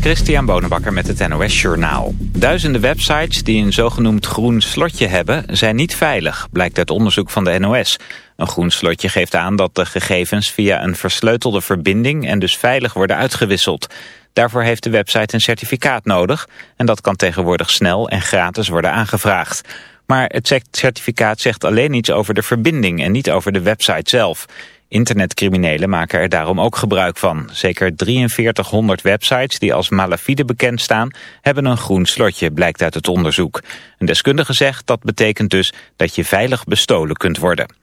Christian Bonenbakker met het NOS Journaal. Duizenden websites die een zogenoemd groen slotje hebben... zijn niet veilig, blijkt uit onderzoek van de NOS. Een groen slotje geeft aan dat de gegevens via een versleutelde verbinding... en dus veilig worden uitgewisseld. Daarvoor heeft de website een certificaat nodig... en dat kan tegenwoordig snel en gratis worden aangevraagd. Maar het certificaat zegt alleen iets over de verbinding... en niet over de website zelf... Internetcriminelen maken er daarom ook gebruik van. Zeker 4300 websites die als malafide bekend staan... hebben een groen slotje, blijkt uit het onderzoek. Een deskundige zegt dat betekent dus dat je veilig bestolen kunt worden.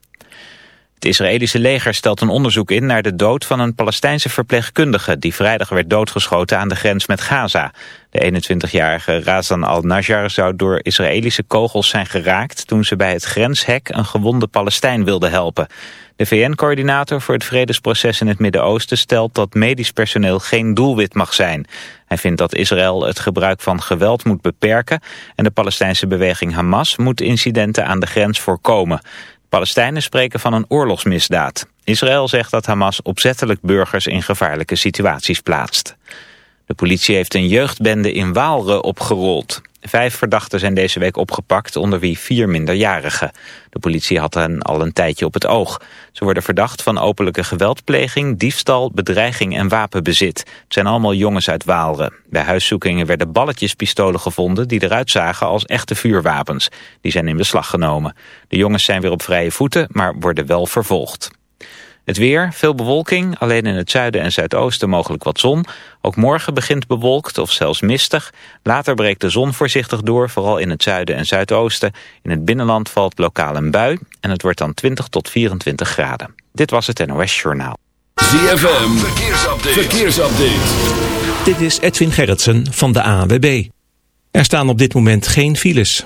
Het Israëlische leger stelt een onderzoek in naar de dood van een Palestijnse verpleegkundige die vrijdag werd doodgeschoten aan de grens met Gaza. De 21-jarige Razan al-Najjar zou door Israëlische kogels zijn geraakt toen ze bij het grenshek een gewonde Palestijn wilde helpen. De VN-coördinator voor het vredesproces in het Midden-Oosten stelt dat medisch personeel geen doelwit mag zijn. Hij vindt dat Israël het gebruik van geweld moet beperken en de Palestijnse beweging Hamas moet incidenten aan de grens voorkomen. Palestijnen spreken van een oorlogsmisdaad. Israël zegt dat Hamas opzettelijk burgers in gevaarlijke situaties plaatst. De politie heeft een jeugdbende in Waalre opgerold. Vijf verdachten zijn deze week opgepakt, onder wie vier minderjarigen. De politie had hen al een tijdje op het oog. Ze worden verdacht van openlijke geweldpleging, diefstal, bedreiging en wapenbezit. Het zijn allemaal jongens uit Waalre. Bij huiszoekingen werden balletjespistolen gevonden die eruit zagen als echte vuurwapens. Die zijn in beslag genomen. De jongens zijn weer op vrije voeten, maar worden wel vervolgd. Het weer, veel bewolking, alleen in het zuiden en zuidoosten mogelijk wat zon. Ook morgen begint bewolkt of zelfs mistig. Later breekt de zon voorzichtig door, vooral in het zuiden en zuidoosten. In het binnenland valt lokaal een bui en het wordt dan 20 tot 24 graden. Dit was het NOS Journaal. ZFM, verkeersupdate. verkeersupdate. Dit is Edwin Gerritsen van de AWB. Er staan op dit moment geen files.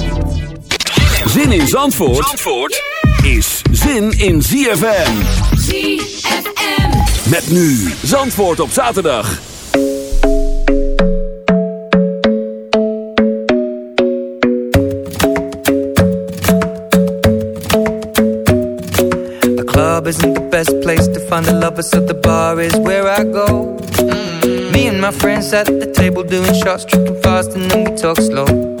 Zin in Zandvoort, Zandvoort is zin in ZFM. ZFM. Met nu Zandvoort op zaterdag. The club isn't the best place to find the lovers, so the bar is where I go. Me and my friends at the table doing shots, tripping fast, and then we talk slow.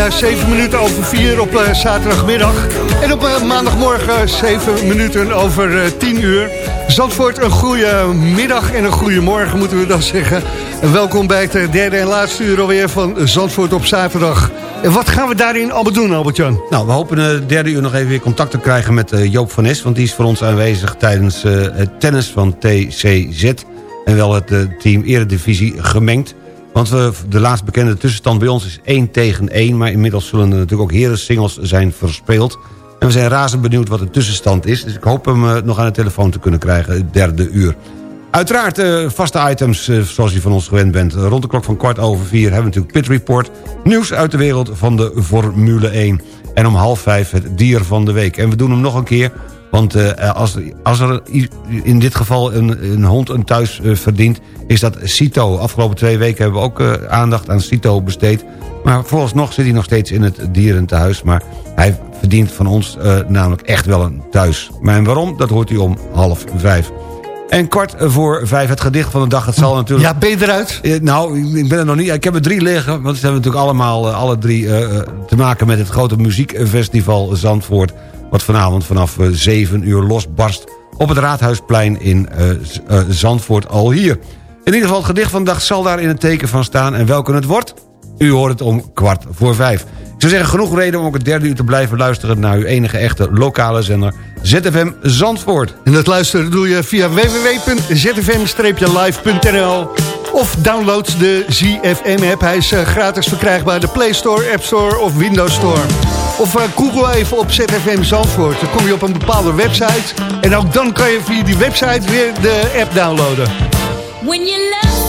Bijna 7 minuten over 4 op eh, zaterdagmiddag. En op eh, maandagmorgen 7 minuten over eh, 10 uur. Zandvoort, een goede middag en een goede morgen moeten we dan zeggen. En welkom bij het derde en laatste uur alweer van Zandvoort op zaterdag. En wat gaan we daarin allemaal doen, Albert-Jan? Nou, we hopen het derde uur nog even weer contact te krijgen met Joop van Nes... want die is voor ons aanwezig tijdens het tennis van TCZ... en wel het team Eredivisie gemengd. Want we, de laatst bekende tussenstand bij ons is 1 tegen 1... maar inmiddels zullen er natuurlijk ook heren singles zijn verspeeld... En we zijn razend benieuwd wat de tussenstand is. Dus ik hoop hem eh, nog aan de telefoon te kunnen krijgen, het derde uur. Uiteraard eh, vaste items eh, zoals u van ons gewend bent. Rond de klok van kwart over vier hebben we natuurlijk Pit Report. Nieuws uit de wereld van de Formule 1. En om half vijf het dier van de week. En we doen hem nog een keer. Want eh, als, als er in dit geval een, een hond een thuis eh, verdient... is dat Cito. Afgelopen twee weken hebben we ook eh, aandacht aan Cito besteed. Maar vooralsnog zit hij nog steeds in het dierentehuis. Maar hij verdient van ons namelijk echt wel een thuis. Maar en waarom, dat hoort u om half vijf. En kwart voor vijf het gedicht van de dag. Het zal natuurlijk... Ja, ben je eruit? Nou, ik- ben er nog niet. Ik heb er drie liggen. Want ze hebben natuurlijk allemaal, alle drie, te maken met het grote muziekfestival Zandvoort. Wat vanavond vanaf eh, 7 uur losbarst op het Raadhuisplein in eh, eh, Zandvoort al hier. In ieder geval, het gedicht van de dag zal daar in het teken van staan. En welke het wordt? U hoort het om kwart voor vijf. Zou zeggen, genoeg reden om ook het derde uur te blijven luisteren... naar uw enige echte lokale zender ZFM Zandvoort. En dat luisteren doe je via www.zfm-live.nl of download de ZFM-app. Hij is eh, gratis verkrijgbaar de Play Store, App Store of Windows Store. Of eh, google even op ZFM Zandvoort. Dan kom je op een bepaalde website. En ook dan kan je via die website weer de app downloaden. When you love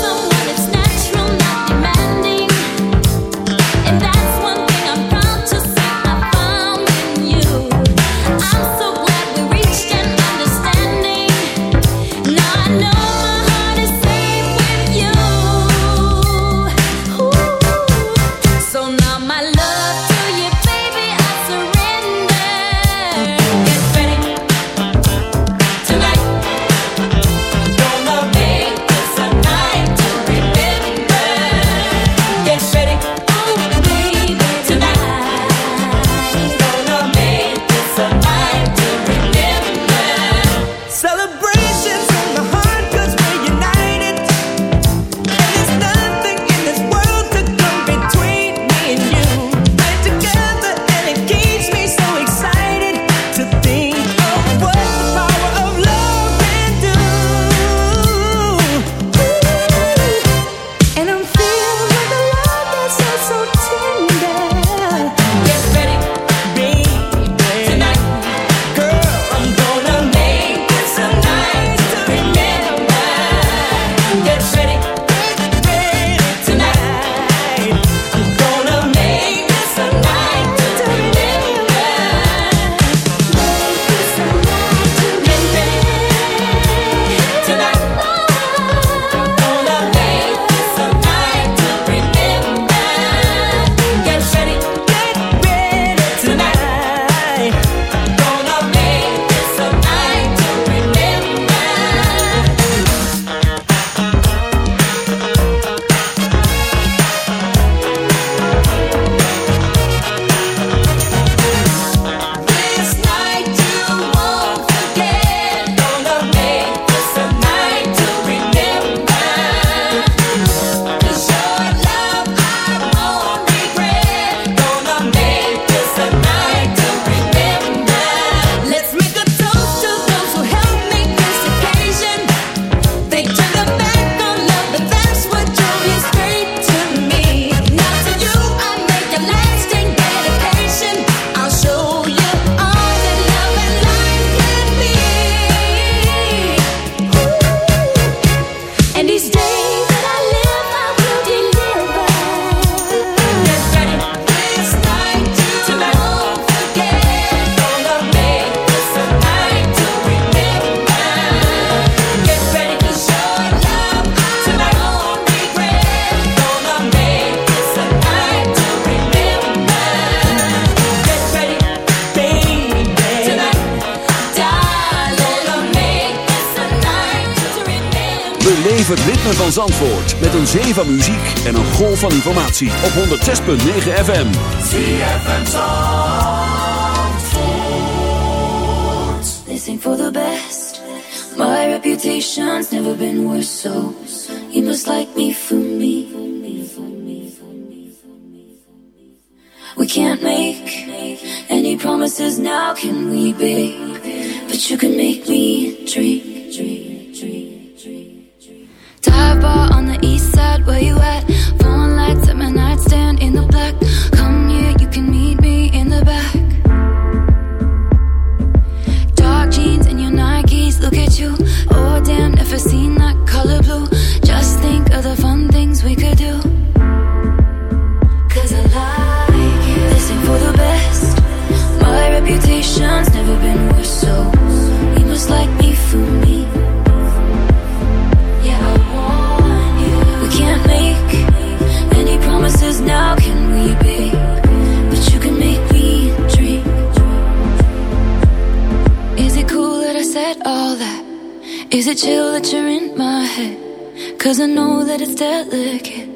ritme van Zandvoort met een zee van muziek en een golf van informatie op 106.9 FM. ZFM Zandvoort. They sing for the best. My reputation's never been worse, so you must like me for me. We can't make any promises now, can we, babe? But you can make me dream. Dive bar on the east side, where you at? Phone lights at my nightstand in the black. Come here, you can meet me in the back. Dark jeans and your Nikes, look at you. Oh, damn, never seen that color blue. Is it chill that you're in my head? Cause I know that it's delicate.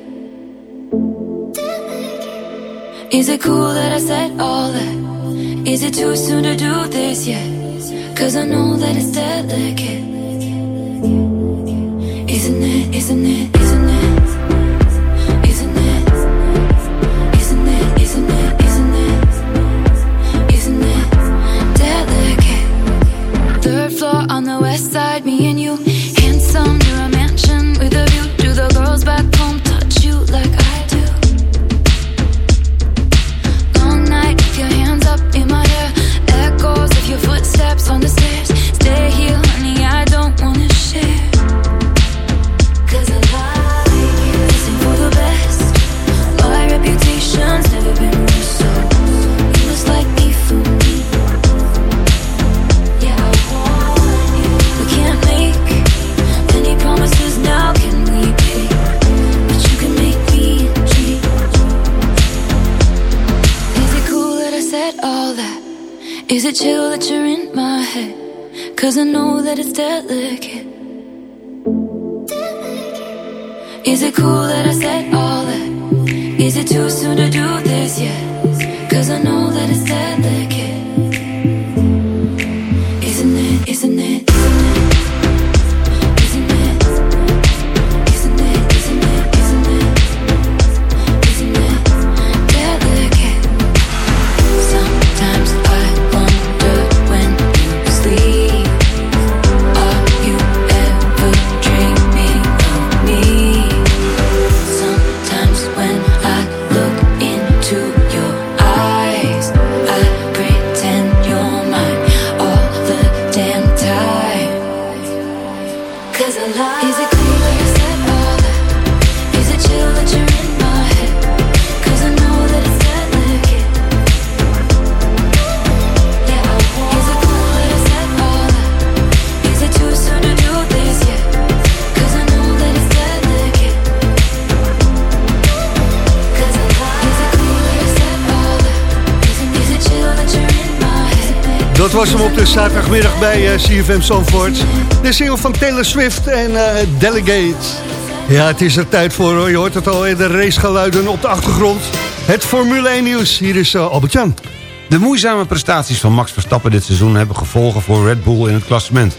Is it cool that I said all that? Is it too soon to do this yet? Cause I know that it's delicate. Isn't it, isn't it, isn't it? The me and you. Handsome, you're a mansion with a view. Do the girls back home touch you like I do? Long night, keep your hands up in my hair. Echoes of your footsteps on the stairs. Is it chill that you're in my head? Cause I know that it's delicate. Is it cool that I said all that? Is it too soon to do this yet? Cause I know that it's delicate. Isn't it, isn't it, was hem op de zaterdagmiddag bij eh, CFM Zandvoort. De single van Taylor Swift en eh, Delegate. Ja, het is er tijd voor, je hoort het al, de racegeluiden op de achtergrond. Het Formule 1 nieuws, hier is uh, Albert-Jan. De moeizame prestaties van Max Verstappen dit seizoen... hebben gevolgen voor Red Bull in het klassement.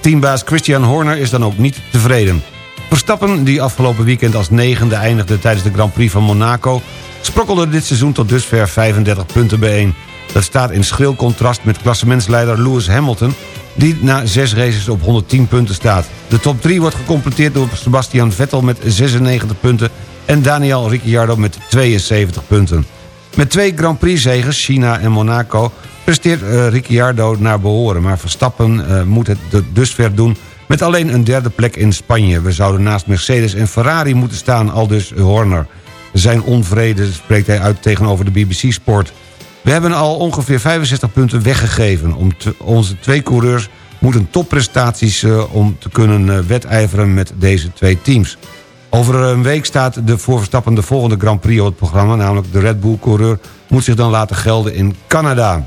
Teambaas Christian Horner is dan ook niet tevreden. Verstappen, die afgelopen weekend als negende eindigde... tijdens de Grand Prix van Monaco... sprokkelde dit seizoen tot dusver 35 punten bijeen. Dat staat in schril contrast met klassementsleider Lewis Hamilton... die na zes races op 110 punten staat. De top 3 wordt gecompleteerd door Sebastian Vettel met 96 punten... en Daniel Ricciardo met 72 punten. Met twee Grand Prix-zegens, China en Monaco... presteert eh, Ricciardo naar behoren... maar Verstappen eh, moet het de- dusver doen met alleen een derde plek in Spanje. We zouden naast Mercedes en Ferrari moeten staan, aldus Horner. Zijn onvrede spreekt hij uit tegenover de BBC Sport. We hebben al ongeveer 65 punten weggegeven. Om onze twee coureurs moeten topprestaties eh, om te kunnen eh, wedijveren met deze twee teams. Over een week staat de voor Verstappen de volgende Grand Prix op het programma... namelijk de Red Bull-coureur moet zich dan laten gelden in Canada.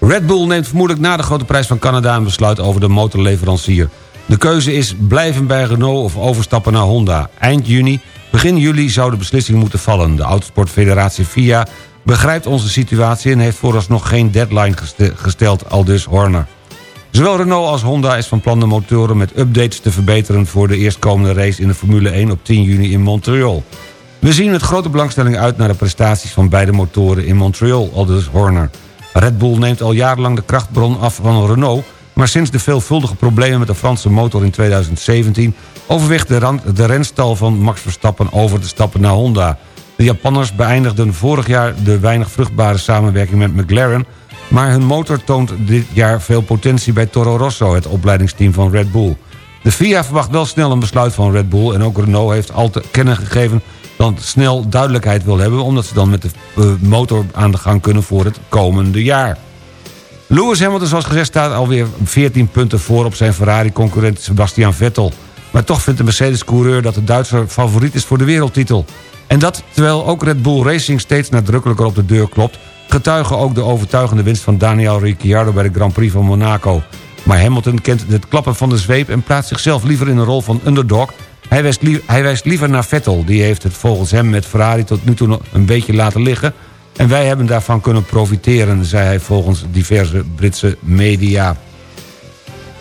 Red Bull neemt vermoedelijk na de grote prijs van Canada... een besluit over de motorleverancier. De keuze is blijven bij Renault of overstappen naar Honda. Eind juni, begin juli zou de beslissing moeten vallen. De Autosportfederatie FIA begrijpt onze situatie... en heeft vooralsnog geen deadline geste- gesteld, aldus Horner. Zowel Renault als Honda is van plan de motoren met updates te verbeteren... voor de eerstkomende race in de Formule 1 op 10 juni in Montreal. We zien met grote belangstelling uit naar de prestaties van beide motoren in Montreal, aldus Horner. Red Bull neemt al jarenlang de krachtbron af van Renault... maar sinds de veelvuldige problemen met de Franse motor in 2017... overweegt de, de renstal van Max Verstappen over te stappen naar Honda. De Japanners beëindigden vorig jaar de weinig vruchtbare samenwerking met McLaren... maar hun motor toont dit jaar veel potentie bij Toro Rosso... het opleidingsteam van Red Bull. De FIA verwacht wel snel een besluit van Red Bull... en ook Renault heeft al te kennen gegeven dat snel duidelijkheid wil hebben... omdat ze dan met de eh, motor aan de gang kunnen voor het komende jaar. Lewis Hamilton, zoals gezegd, staat alweer 14 punten voor... op zijn Ferrari-concurrent Sebastian Vettel. Maar toch vindt de Mercedes-coureur dat de Duitser favoriet is voor de wereldtitel. En dat terwijl ook Red Bull Racing steeds nadrukkelijker op de deur klopt... getuigen ook de overtuigende winst van Daniel Ricciardo... bij de Grand Prix van Monaco. Maar Hamilton kent het klappen van de zweep... en plaatst zichzelf liever in de rol van underdog... Hij wijst, hij wijst liever naar Vettel. Die heeft het volgens hem met Ferrari tot nu toe nog een beetje laten liggen. En wij hebben daarvan kunnen profiteren, zei hij volgens diverse Britse media.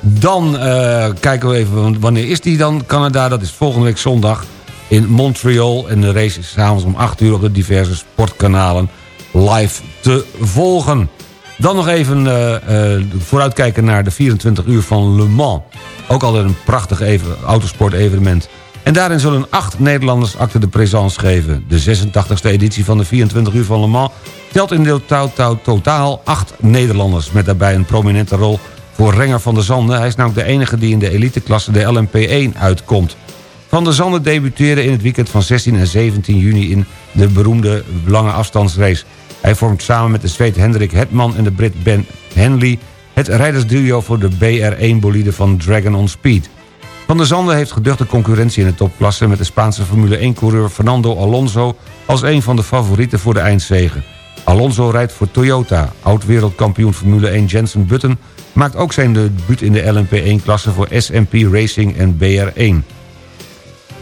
Dan eh, kijken we even, wanneer is die dan? Canada, dat is volgende week zondag in Montreal. En de race is s'avonds om 8 uur op de diverse sportkanalen live te volgen. Dan nog even eh, eh, vooruitkijken naar de 24 uur van Le Mans. Ook altijd een prachtig even, autosportevenement. En daarin zullen acht Nederlanders acte de présence geven. De 86e editie van de 24 uur van Le Mans telt in totaal acht Nederlanders... met daarbij een prominente rol voor Renger van der Zanden. Hij is namelijk de enige die in de eliteklasse de LMP1 uitkomt. Van der Zanden debuteerde in het weekend van 16 en 17 juni... in de beroemde lange afstandsrace. Hij vormt samen met de Zweed Hendrik Hetman en de Brit Ben Henley... het rijdersduo voor de BR1-bolide van Dragon on Speed. Van der Zanden heeft geduchte concurrentie in de topklasse... met de Spaanse Formule 1-coureur Fernando Alonso... als een van de favorieten voor de eindzegen. Alonso rijdt voor Toyota. Oud-wereldkampioen Formule 1 Jensen Button... maakt ook zijn debuut in de LMP1-klasse voor SMP Racing en BR1.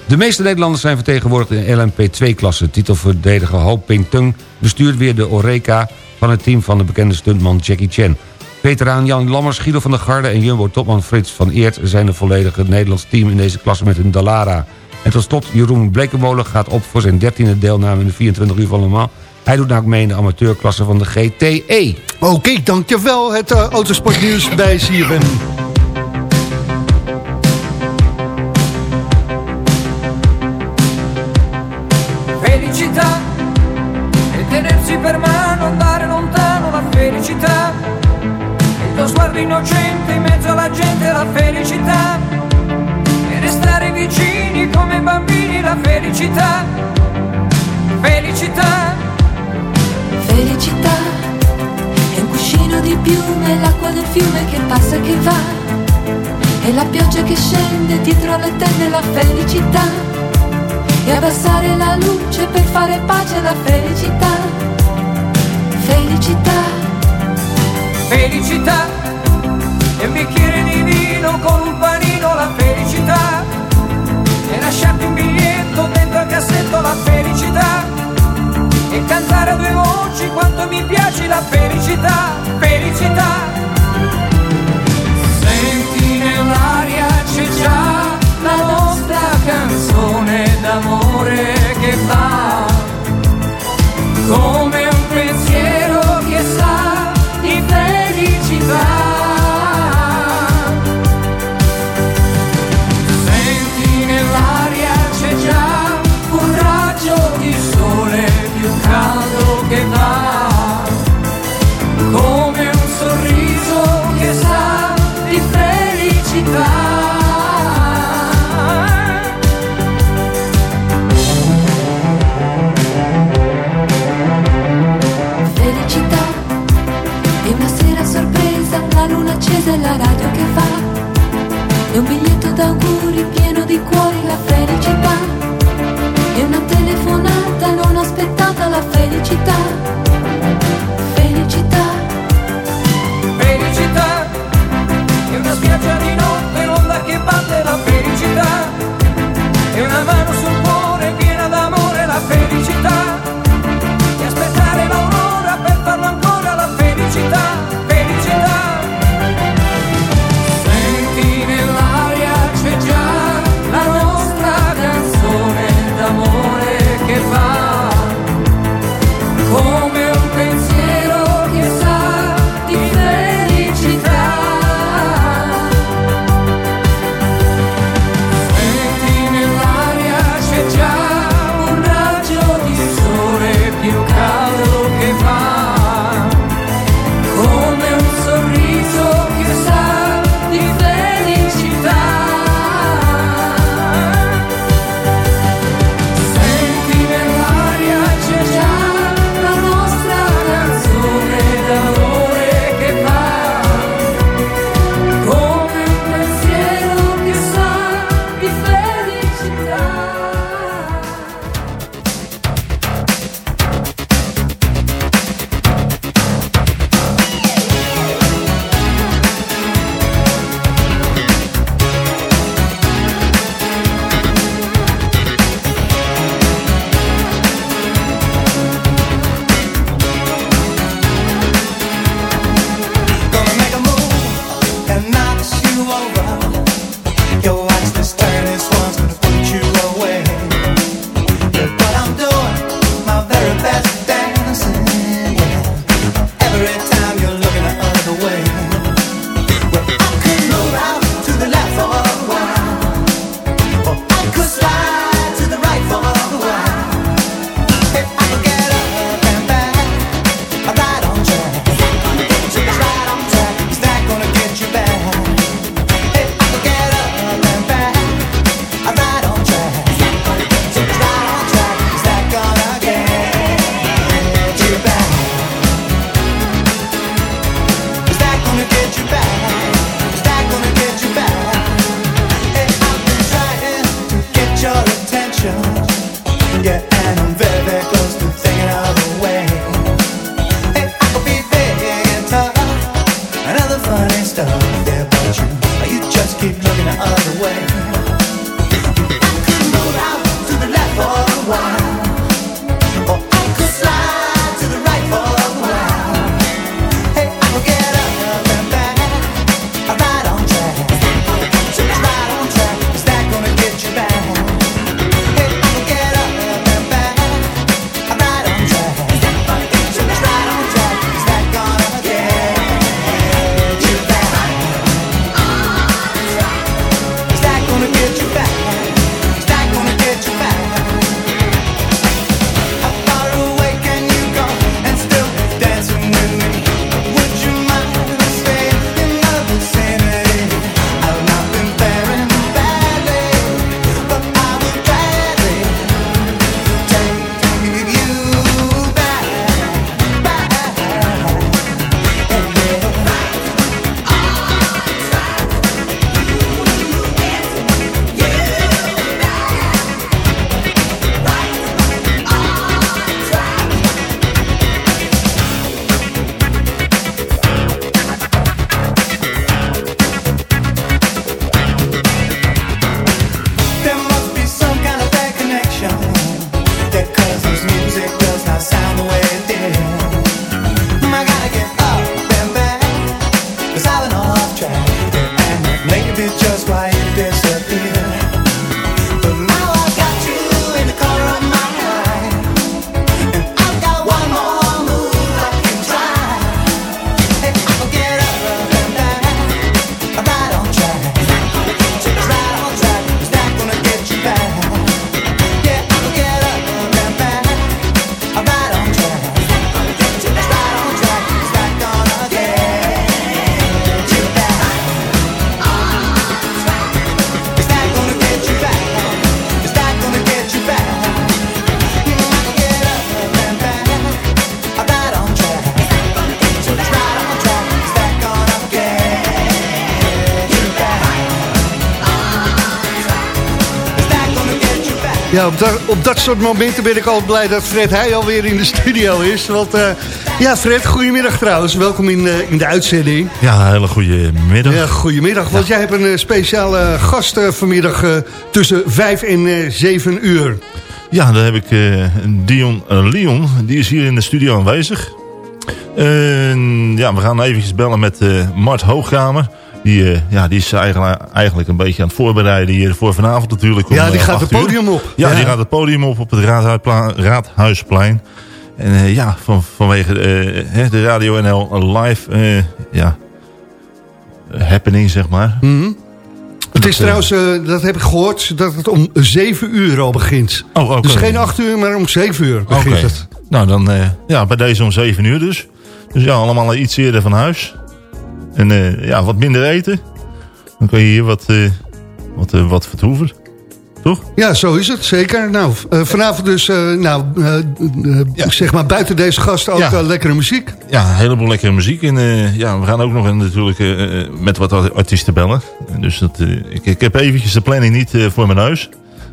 De meeste Nederlanders zijn vertegenwoordigd in de LMP2-klasse. Titelverdediger Ho Ping Tung bestuurt weer de Oreca... van het team van de bekende stuntman Jackie Chan. Veteraan Jan Lammers, Guido van der Garde en Jumbo-topman Frits van Eert... zijn de volledige Nederlands team in deze klasse met hun Dallara. En tot slot Jeroen Blekenmolen gaat op voor zijn 13e deelname in de 24 uur van Le Mans. Hij doet namelijk mee in de amateurklasse van de GTE. Oké, dankjewel. Het eh, autosportnieuws bij CFM. Piume, l'acqua del fiume che passa e che va. E la pioggia che scende dietro le tende la felicità. E abbassare la luce per fare pace alla felicità. Felicità. Felicità e un bicchiere di vino con un panino la felicità e lasciarti un biglietto dentro al cassetto la felicità e cantare a due voci quanto mi piace la felicità, 其他 Ja, op, dat- op dat soort momenten ben ik al blij dat Fred Heij alweer in de studio is. Want eh, ja, Fred, goedemiddag trouwens. Welkom in, eh, in de uitzending. Ja, een hele goede middag. Ja, goedemiddag. Want jij hebt een eh, speciale gast vanmiddag tussen 5 en eh 7 uur. Ja, daar heb ik Dion Leon. Die is hier in de studio aanwezig. Ja, we gaan eventjes bellen met Mart Hoogkamer. Die, eh, ja, die is eigenlijk, eigenlijk een beetje aan het voorbereiden hier voor vanavond natuurlijk. om, Ja, die eh, gaat het uur. podium op. Ja, Ja. die gaat het podium op op het Raadhuisplein. En eh, ja, van, vanwege de Radio NL live ja, happening, zeg maar. Mhm. Het is trouwens, dat heb ik gehoord, dat het om 7 uur al begint. Oh, oké. Dus geen 8 uur, maar om 7 uur begint Oké. het. Nou, dan ja, bij deze om 7 uur dus. Dus ja, allemaal iets eerder van huis. En eh, ja, wat minder eten. Dan kun je hier wat, eh, wat, eh, wat vertoeven. Toch? Ja, zo is het, zeker. Nou, vanavond dus, nou, zeg maar buiten deze gasten ook Ja. lekkere muziek. Ja, een heleboel lekkere muziek. En ja, we gaan ook nog natuurlijk met wat artiesten bellen. En Dus dat, ik, ik heb eventjes de planning niet voor mijn neus.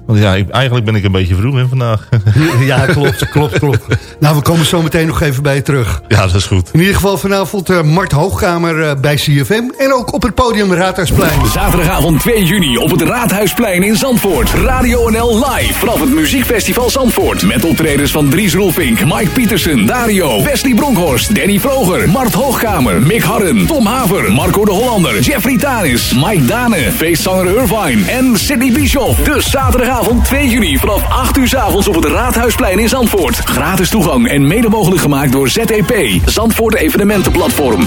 Want ja, ik- eigenlijk ben ik een beetje vroeg in vandaag. Ja, klopt, klopt, klopt. Nou, we komen zo meteen nog even bij je terug. ja, dat is goed. In ieder geval vanavond eh, Mart Hoogkamer eh, bij CFM. En ook op het podium Raadhuisplein. Zaterdagavond 2 juni op het Raadhuisplein in Zandvoort. Radio NL live vanaf het Muziekfestival Zandvoort. Met optredens van Dries Roelvink, Mike Pietersen, Dario, Wesley Bronkhorst, Danny Vroger, Mart Hoogkamer, Mick Harren, Tom Haver, Marco de Hollander, Jeffrey Tanis, Mike Dane, feestzanger Irvine en Sidney Bischoff. Dus zaterdagavond 2 juni vanaf 8 uur 's avonds op het Raadhuisplein in Zandvoort. Gratis toegang en mede mogelijk gemaakt door ZEP, Zandvoort Evenementenplatform.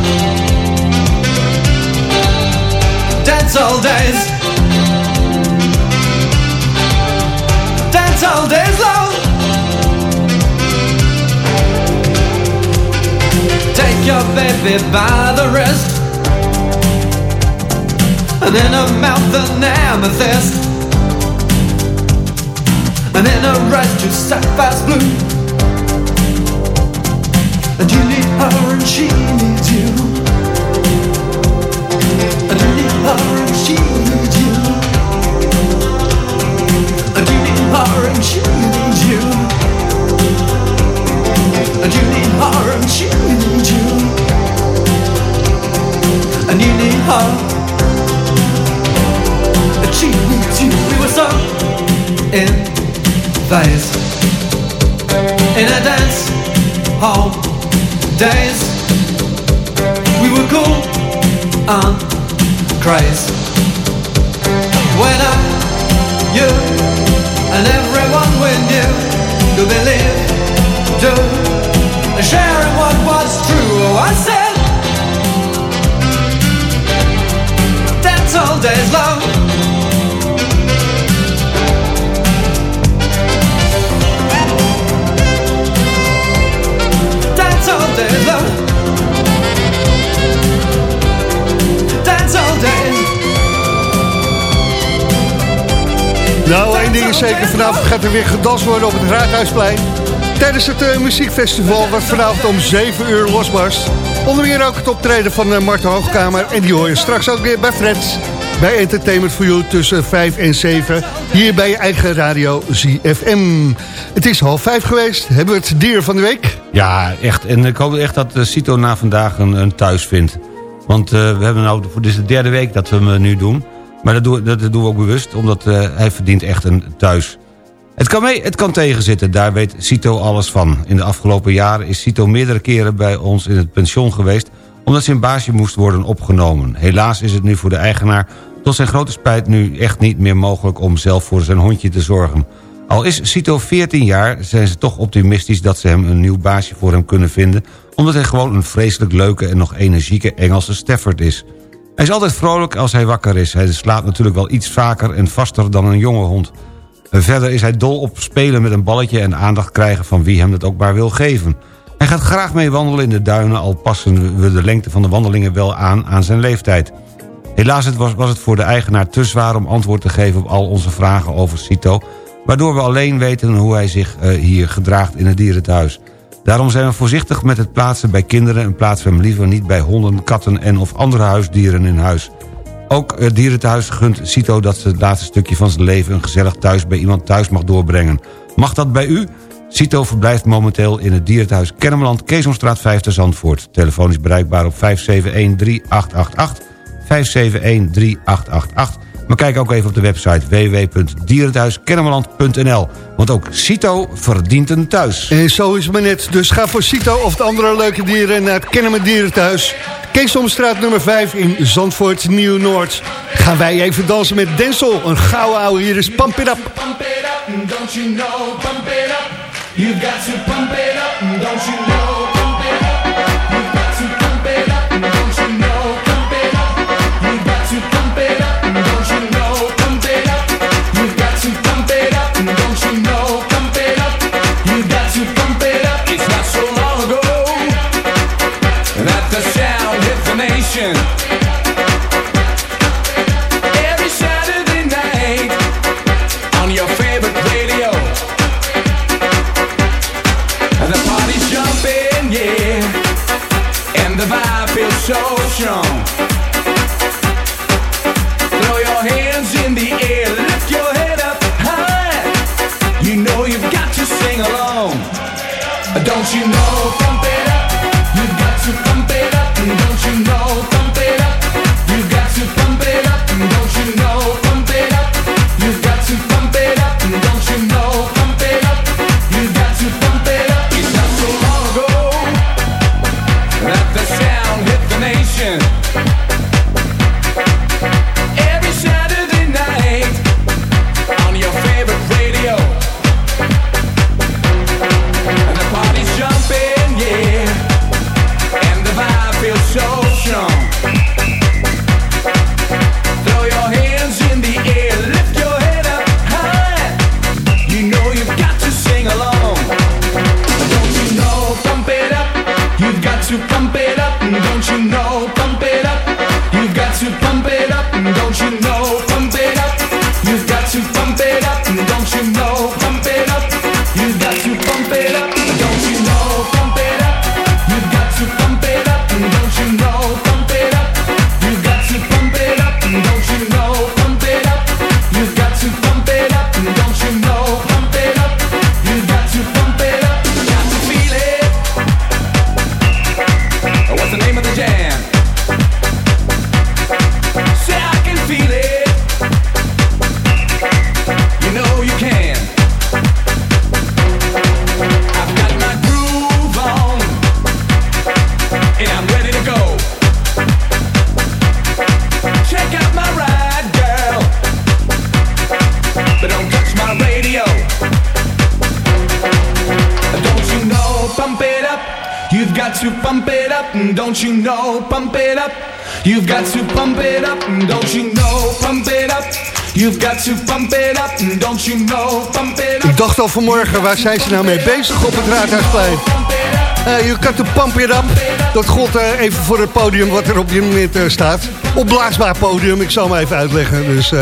Dance all days. Dance all days, love. Take your baby by the wrist. And in her mouth an amethyst and in a red to sapphire's blue. And you need her and she needs you. Her and she needs you. And when I, you, and everyone we knew to believe, do, sharing what was true. Oh, I said, that's all day's love. Do, één ding is zeker, vanavond gaat er weer gedanst worden op het Raadhuisplein. Tijdens het eh, muziekfestival wat vanavond om 7 uur losbarst. Onder meer ook het optreden van uh, Marten Hoogkamer. En die hoor je straks ook weer bij Freds. Bij Entertainment for You tussen 5 en 7. Hier bij je eigen radio ZFM. Het is half vijf geweest. Hebben we het dier van de week? Ja, echt. En ik hoop echt dat uh, Cito na vandaag een, een thuis vindt. Want uh, we hebben nou, dit is de derde week dat we hem nu doen. Maar dat doen, dat doen we ook bewust, omdat uh, hij verdient echt een thuis. Het kan mee, het kan tegenzitten, daar weet Cito alles van. In de afgelopen jaren is Cito meerdere keren bij ons in het pension geweest... omdat zijn baasje moest worden opgenomen. Helaas is het nu voor de eigenaar tot zijn grote spijt nu echt niet meer mogelijk... om zelf voor zijn hondje te zorgen. Al is Cito 14 jaar, zijn ze toch optimistisch dat ze hem een nieuw baasje voor hem kunnen vinden... omdat hij gewoon een vreselijk leuke en nog energieke Engelse Stafford is... Hij is altijd vrolijk als hij wakker is. Hij slaapt natuurlijk wel iets vaker en vaster dan een jonge hond. Verder is hij dol op spelen met een balletje en aandacht krijgen van wie hem dat ook maar wil geven. Hij gaat graag mee wandelen in de duinen, al passen we de lengte van de wandelingen wel aan aan zijn leeftijd. Helaas was, het voor de eigenaar te zwaar om antwoord te geven op al onze vragen over Cito... waardoor we alleen weten hoe hij zich uh, hier gedraagt in het dierenthuis. Daarom zijn we voorzichtig met het plaatsen bij kinderen... en plaatsen we hem liever niet bij honden, katten en of andere huisdieren in huis. Ook het dierenthuis gunt Cito dat ze het laatste stukje van zijn leven... een gezellig thuis bij iemand thuis mag doorbrengen. Mag dat bij u? Cito verblijft momenteel in het dierenthuis Kennemerland... Keesomstraat 5 te Zandvoort. Telefoon is bereikbaar op 571-3888... 571-3888... Maar kijk ook even op de website www.dierenthuiskennemerland.nl. Want ook Cito verdient een thuis. En zo is het maar net. Dus ga voor Cito of de andere leuke dieren naar het Kennemer Dierenthuis. Keesomstraat nummer 5 in Zandvoort, Nieuw-Noord. Gaan wij even dansen met Denzel. Een gouden ouwe. Hier is Pump It Up. Pump it up, don't you know, pump it up. You've got to pump it up, don't you know, You've got to pump it up, don't you know, pump it up. You've got to pump it up, don't you know, pump it up. Ik dacht al vanmorgen, waar zijn ze nou mee bezig op het Raadhuisplein? Eh, je kan de pump it up. Dat gold eh, even voor het podium wat er op dit moment eh, staat. Opblaasbaar podium, ik zal hem even uitleggen. Dus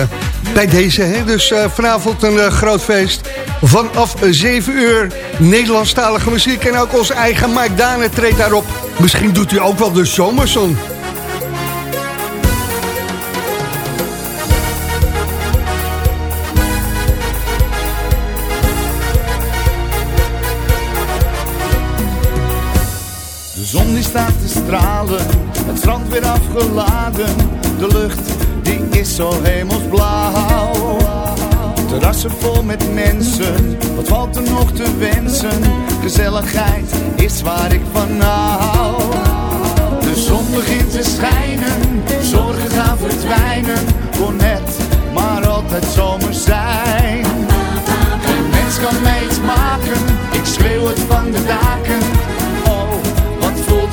bij deze. Hè? Dus vanavond een groot feest. Vanaf 7 uur Nederlandstalige muziek. En ook onze eigen Mike Dane treedt daarop. Misschien doet u ook wel de zomerzon. Stralen, het strand weer afgeladen. De lucht die is zo hemelsblauw. Terrassen vol met mensen, wat valt er nog te wensen? Gezelligheid is waar ik van hou. De zon begint te schijnen, zorgen gaan verdwijnen. Kon net maar altijd zomer zijn. Mens kan mij iets maken, ik schreeuw het van de daken.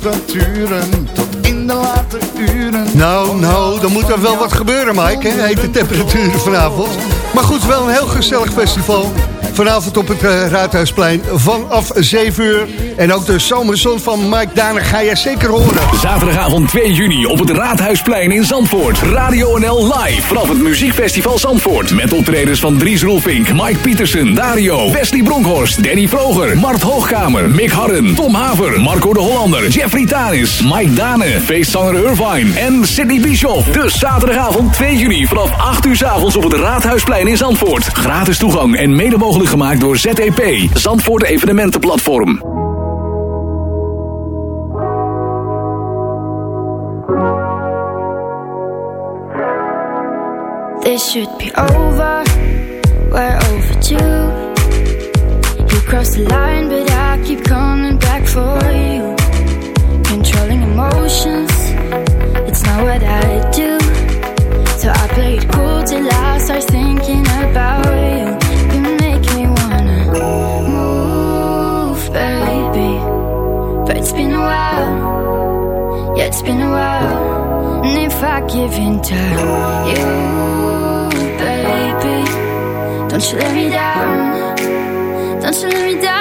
Temperaturen tot in de late uren. Nou, nou, dan moet er wel wat gebeuren, Mike. Hè? Heet de temperaturen vanavond. Maar goed, wel een heel gezellig festival. Vanavond op het eh, Raadhuisplein vanaf 7 uur. En ook de zomerzon van Mike Dane ga je zeker horen. Zaterdagavond 2 juni op het Raadhuisplein in Zandvoort. Radio NL live vanaf het Muziekfestival Zandvoort. Met optredens van Dries Roelvink, Mike Pietersen, Dario, Wesley Bronkhorst, Danny Vroger, Mart Hoogkamer, Mick Harren, Tom Haver, Marco de Hollander, Jeffrey Tanis, Mike Dane, feestzanger Irvine en Sidney Bischoff. Dus zaterdagavond 2 juni vanaf 8 uur 's avonds op het Raadhuisplein in Zandvoort. Gratis toegang en mede mogelijk gemaakt door ZEP, Zandvoort Evenementenplatform. This should be over. We're overdue. You crossed the line, but I keep coming back for you. Controlling emotions, it's not what I do. So I play it cool till I start thinking about you. While. And if I give in to you, baby, don't you let me down. Don't you let me down.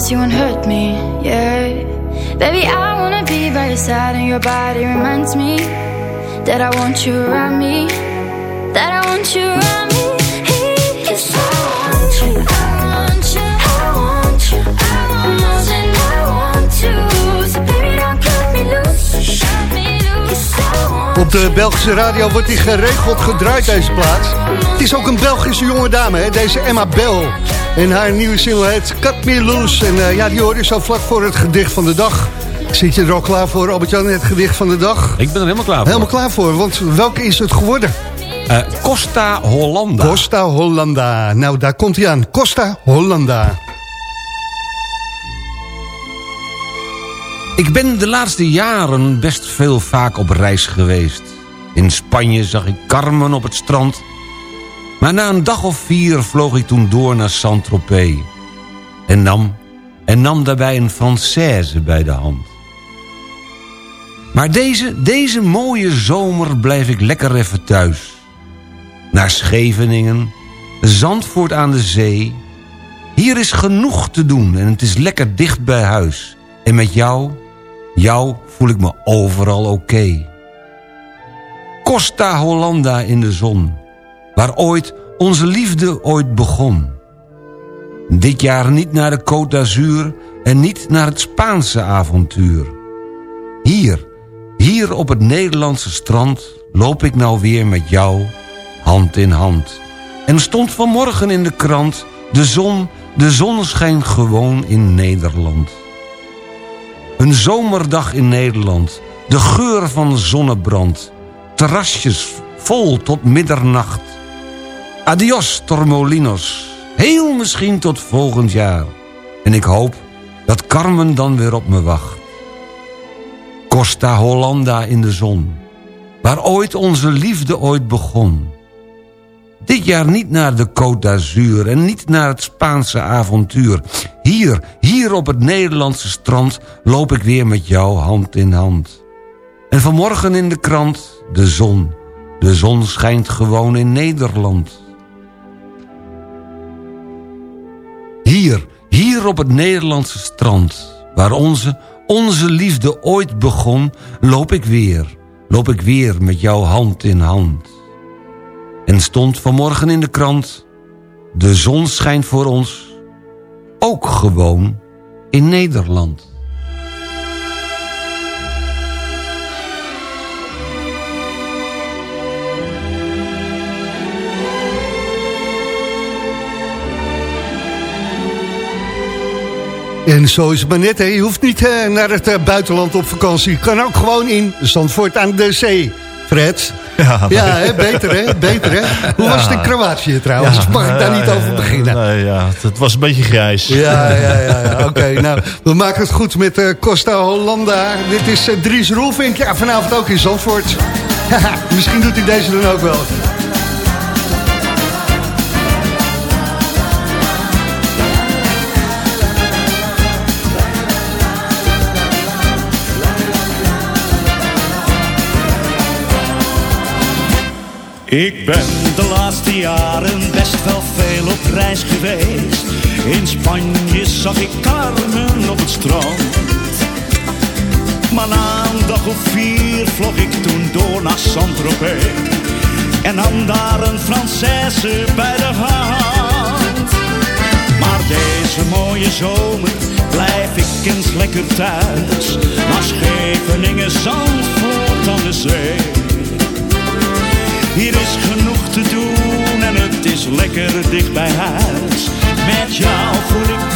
Promise you won't hurt me, yeah. Baby, I wanna be by your side, and your body reminds me that I want you around me. That I want you around me. Cause I want I want you, I want you, I want to. Don't cut me loose, cut me loose. I Op de Belgische radio wordt die geregeld gedraaid, deze plaats. Het is ook een Belgische jonge dame, hè? deze Emma Bell. En haar nieuwe single heet Cut Me Loose. En eh, ja, die hoor je zo vlak voor het gedicht van de dag. Zit je er al klaar voor, Albert-Jan, het gedicht van de dag? Ik ben er helemaal klaar voor. Helemaal klaar voor, want welke is het geworden? Eh, Costa Hollanda. Costa Hollanda. Nou, daar komt hij aan. Costa Hollanda. Ik ben de laatste jaren best veel vaak op reis geweest. In Spanje zag ik Carmen op het strand. Maar na een dag of vier vloog ik toen door naar Saint-Tropez. En nam, en nam daarbij een Française bij de hand. Maar deze, deze mooie zomer blijf ik lekker even thuis. Naar Scheveningen, Zandvoort aan de zee. Hier is genoeg te doen en het is lekker dicht bij huis. En met jou, jou voel ik me overal oké. Costa Hollanda in de zon, waar ooit onze liefde ooit begon. Dit jaar niet naar de Côte d'Azur en niet naar het Spaanse avontuur. Hier, hier op het Nederlandse strand loop ik nou weer met jou hand in hand. En stond vanmorgen in de krant, de zon, de zon gewoon in Nederland. Een zomerdag in Nederland, de geur van zonnebrand. Terrasjes vol tot middernacht. Adios, Tormolinos. Heel misschien tot volgend jaar. En ik hoop dat Carmen dan weer op me wacht. Costa Hollanda in de zon. Waar ooit onze liefde ooit begon. Dit jaar niet naar de Côte d'Azur en niet naar het Spaanse avontuur. Hier, hier op het Nederlandse strand loop ik weer met jou hand in hand. En vanmorgen in de krant, de zon. De zon schijnt gewoon in Nederland. Hier, hier op het Nederlandse strand, waar onze, onze liefde ooit begon, loop ik weer, loop ik weer met jou hand in hand. En stond vanmorgen in de krant, de zon schijnt voor ons, ook gewoon in Nederland. En zo is het maar net, hè. je hoeft niet eh, naar het eh, buitenland op vakantie. Kan ook gewoon in Zandvoort aan de zee, Fred. Ja, Ja, hè, beter hè, beter hè. Hoe was het in Kroatië trouwens? Mag ik daar niet over beginnen? Nee, ja, het was een beetje grijs. Ja, ja, ja. ja. Oké, nou, we maken het goed met eh, Costa Hollanda. Dit is Dries Roelvink. Ja, vanavond ook in Zandvoort. Misschien doet hij deze dan ook wel. Ik ben de laatste jaren best wel veel op reis geweest. In Spanje zag ik Carmen op het strand. Maar na een dag of vier vlog ik toen door naar Saint-Tropez. En nam daar een Française bij de hand. Maar deze mooie zomer blijf ik eens lekker thuis. Maar Scheveningen, Zandvoort lekker dicht bij huis. Met jou voel ik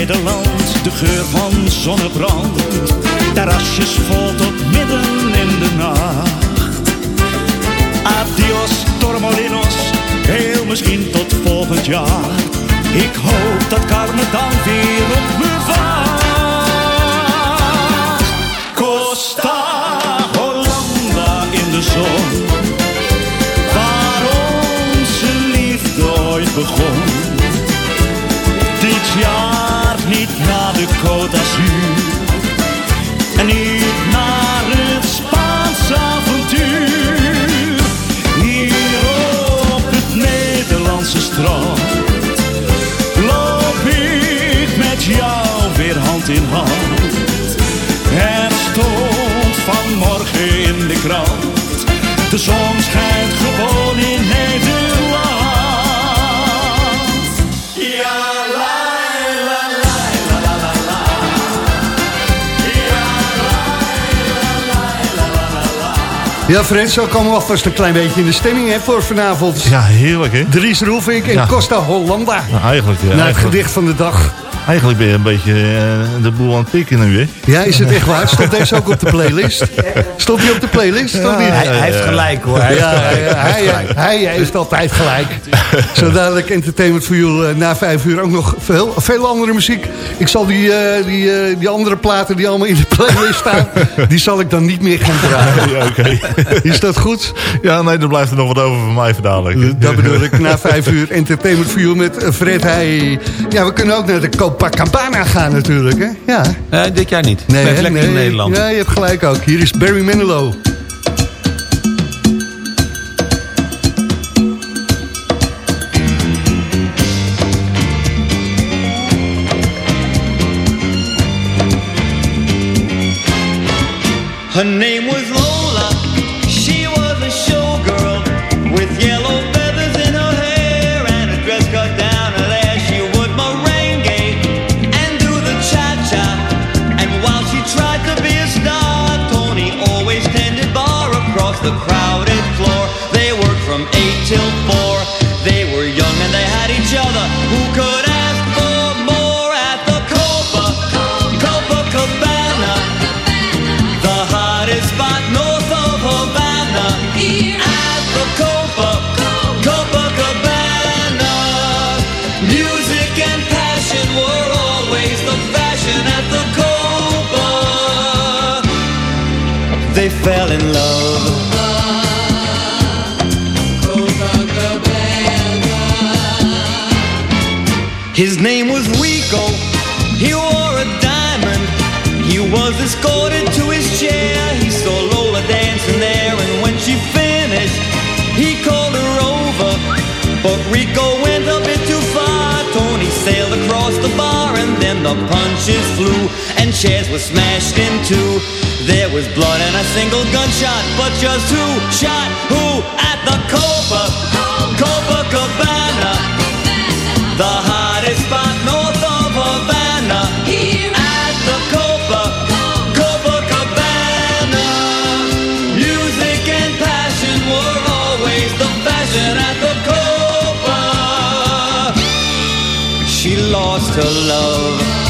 Nederland, de geur van zonnebrand. Terrasjes vol tot midden in de nacht. Adios, Tormolinos, heel misschien tot volgend jaar. Ik hoop dat Carmen dan weer op me Côte d'Azur en niet naar het Spaanse avontuur. Hier op het Nederlandse strand loop ik met jou weer hand in hand. Het stond vanmorgen in de krant, de zon schijnt Ja, Fred, zo komen we alvast een klein beetje in de stemming hè, voor vanavond. Ja, heerlijk hè? Dries Roelvink en Ja. Costa Hollanda. Nou, eigenlijk, ja, Naar het gedicht van de dag. Eigenlijk ben je een beetje eh, de boel aan het pikken nu hè? Ja, is het echt waar? Stond deze ook op de playlist? Stond hij op de playlist? niet? Hij, hij heeft gelijk hoor. Hij heeft Ja, gelijk. hij, Hij heeft hij, hij heeft altijd gelijk. Zo dadelijk entertainment voor jullie eh, na vijf uur ook nog veel, veel andere muziek. Ik zal die, eh, die, eh, die andere platen die allemaal in de playlist staan, die zal ik dan niet meer gaan draaien. Ja, oké. Is dat goed? Ja, nee, er blijft er nog wat over voor mij dadelijk. Dat bedoel ik, na vijf uur entertainment voor jullie met Fred Heij. Ja, we kunnen ook naar de Copacabana gaan natuurlijk, hè? Ja. Eh, dit jaar niet. Nee, lekker nee. in Nederland. Ja, je hebt gelijk ook. Hier is Barry Manilow. Her name was fell in love His name was Rico. He wore a diamond. He was escorted to his chair. He saw Lola dancing there, the punches flew, and chairs were smashed in two. There was blood and a single gunshot, but just who shot who at the Copa, Copacabana? The lost her love.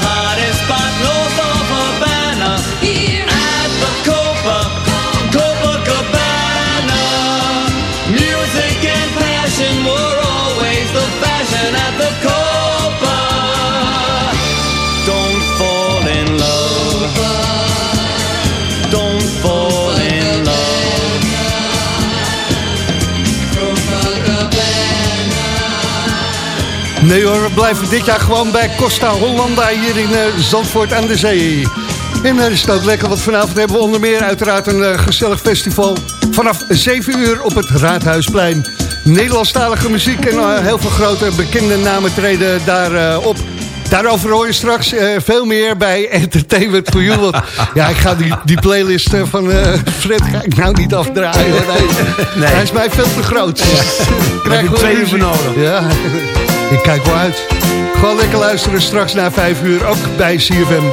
Nee hoor, we blijven dit jaar gewoon bij Costa Hollanda hier in eh, Zandvoort aan de Zee. En daar is het ook lekker, want vanavond hebben we onder meer uiteraard een eh, gezellig festival. Vanaf 7 uur op het Raadhuisplein. Nederlandstalige muziek en eh, heel veel grote bekende namen treden daar op. Daarover hoor je straks eh, veel meer bij Entertainment for You. Want, ja, ik ga die, die playlist eh, van eh, Fred ga ik nou niet afdraaien. hoor. Nee, Hij is mij veel te groot. Je we twee uur nodig. Ja, ik kijk wel uit. Gewoon lekker luisteren straks na vijf uur, ook bij CFM.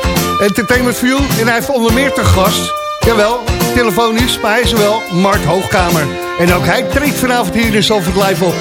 Entertainment You. En hij heeft onder meer te gast, jawel, telefonisch, maar hij is wel, Mart Hoogkamer. En ook hij treedt vanavond hier in Zalvoort Live op.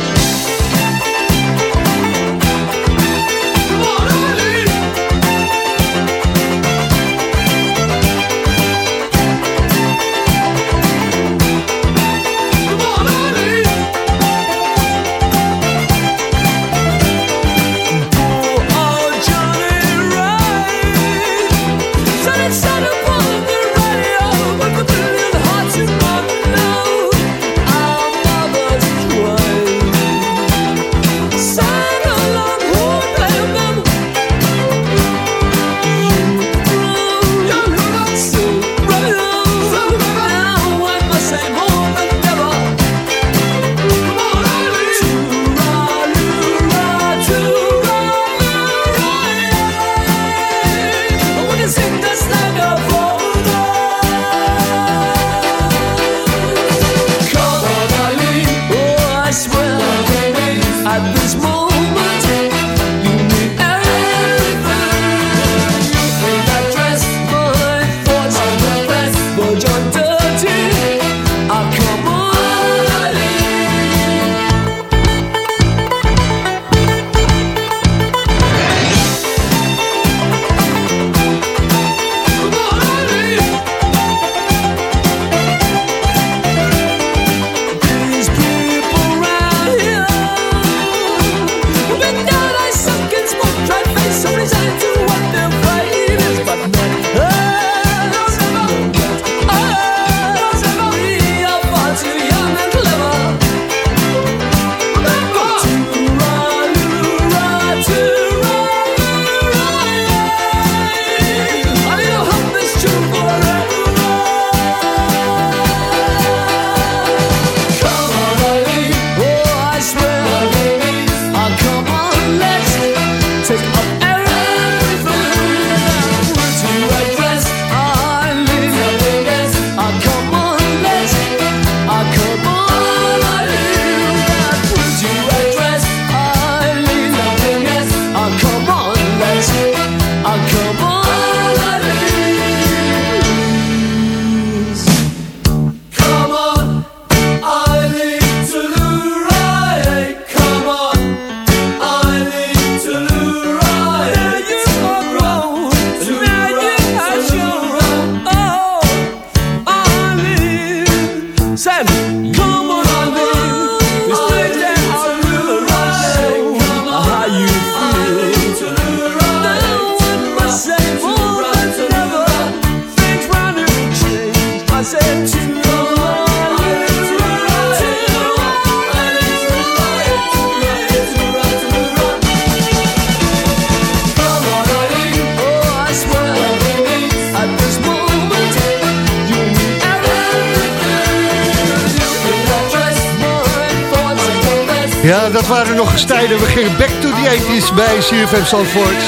dat waren nog eens tijden. We gingen back to the 80s bij CFM Zandvoort.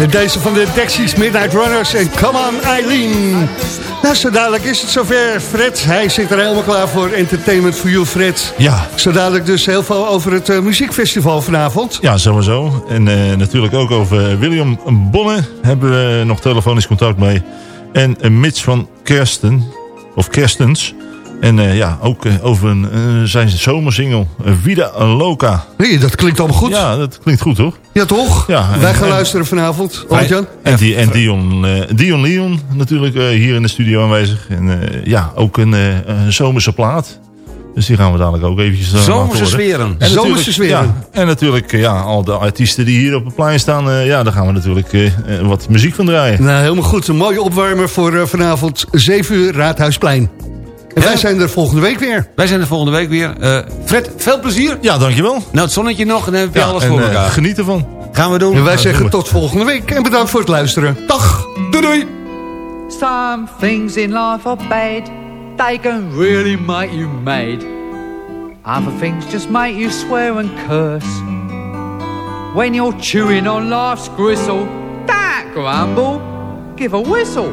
En deze van de Dexys Midnight Runners en Come On Eileen. Nou, zo dadelijk is het zover. Fred, hij zit er helemaal klaar voor. Entertainment for You, Fred. Ja. Zo dadelijk dus heel veel over het eh, muziekfestival vanavond. Ja, sowieso. En eh, natuurlijk ook over William Bonne hebben we nog telefonisch contact mee. En eh, Mitch van Kersten, of Kerstens. En eh, ja, ook eh, over een, eh, zijn zomersingle eh, Vida Loca. Nee, dat klinkt allemaal goed. Ja, dat klinkt goed, toch? Ja, toch? Ja, Wij gaan en- luisteren vanavond. Albert-Jan? En, die, en Dion, eh, Dion Leon natuurlijk eh, hier in de studio aanwezig. En eh, ja, ook een, eh, een zomerse plaat. Dus die gaan we dadelijk ook eventjes Zomerse sferen. En natuurlijk- Zomerse sferen. Ja, en natuurlijk ja, al de artiesten die hier op het plein staan. eh, ja, daar gaan we natuurlijk wat muziek van draaien. Nou, helemaal goed. Een mooie opwarmer voor eh, vanavond 7 uur Raadhuisplein. En wij zijn er volgende week weer. Wij zijn er volgende week weer. Eh, Fred, veel plezier. Ja, dankjewel. Nou, het zonnetje nog en dan heb je Ja, alles en, voor eh, elkaar. geniet ervan. Gaan we doen. En wij Ja, zeggen tot volgende week. En bedankt voor het luisteren. Dag. Doei doei. Some things in life are bad, they can really make you mad. Other things just make you swear and curse. When you're chewing on life's gristle, don't grumble, give a whistle.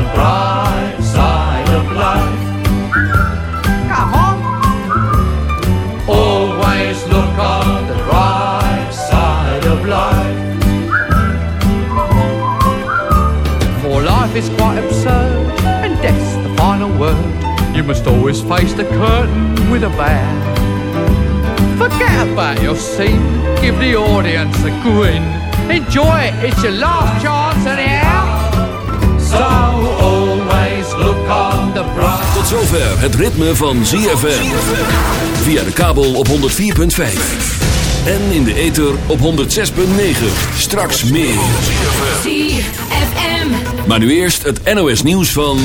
You must always face the curtain with a bow. Forget about your scene, give the audience a grin. Enjoy it, it's your last chance anyhow. So always look on the bright Tot zover het ritme van ZFM. Via de kabel op 104.5. En in de ether op 106.9. Straks meer. ZFM. Maar nu eerst het NOS nieuws van...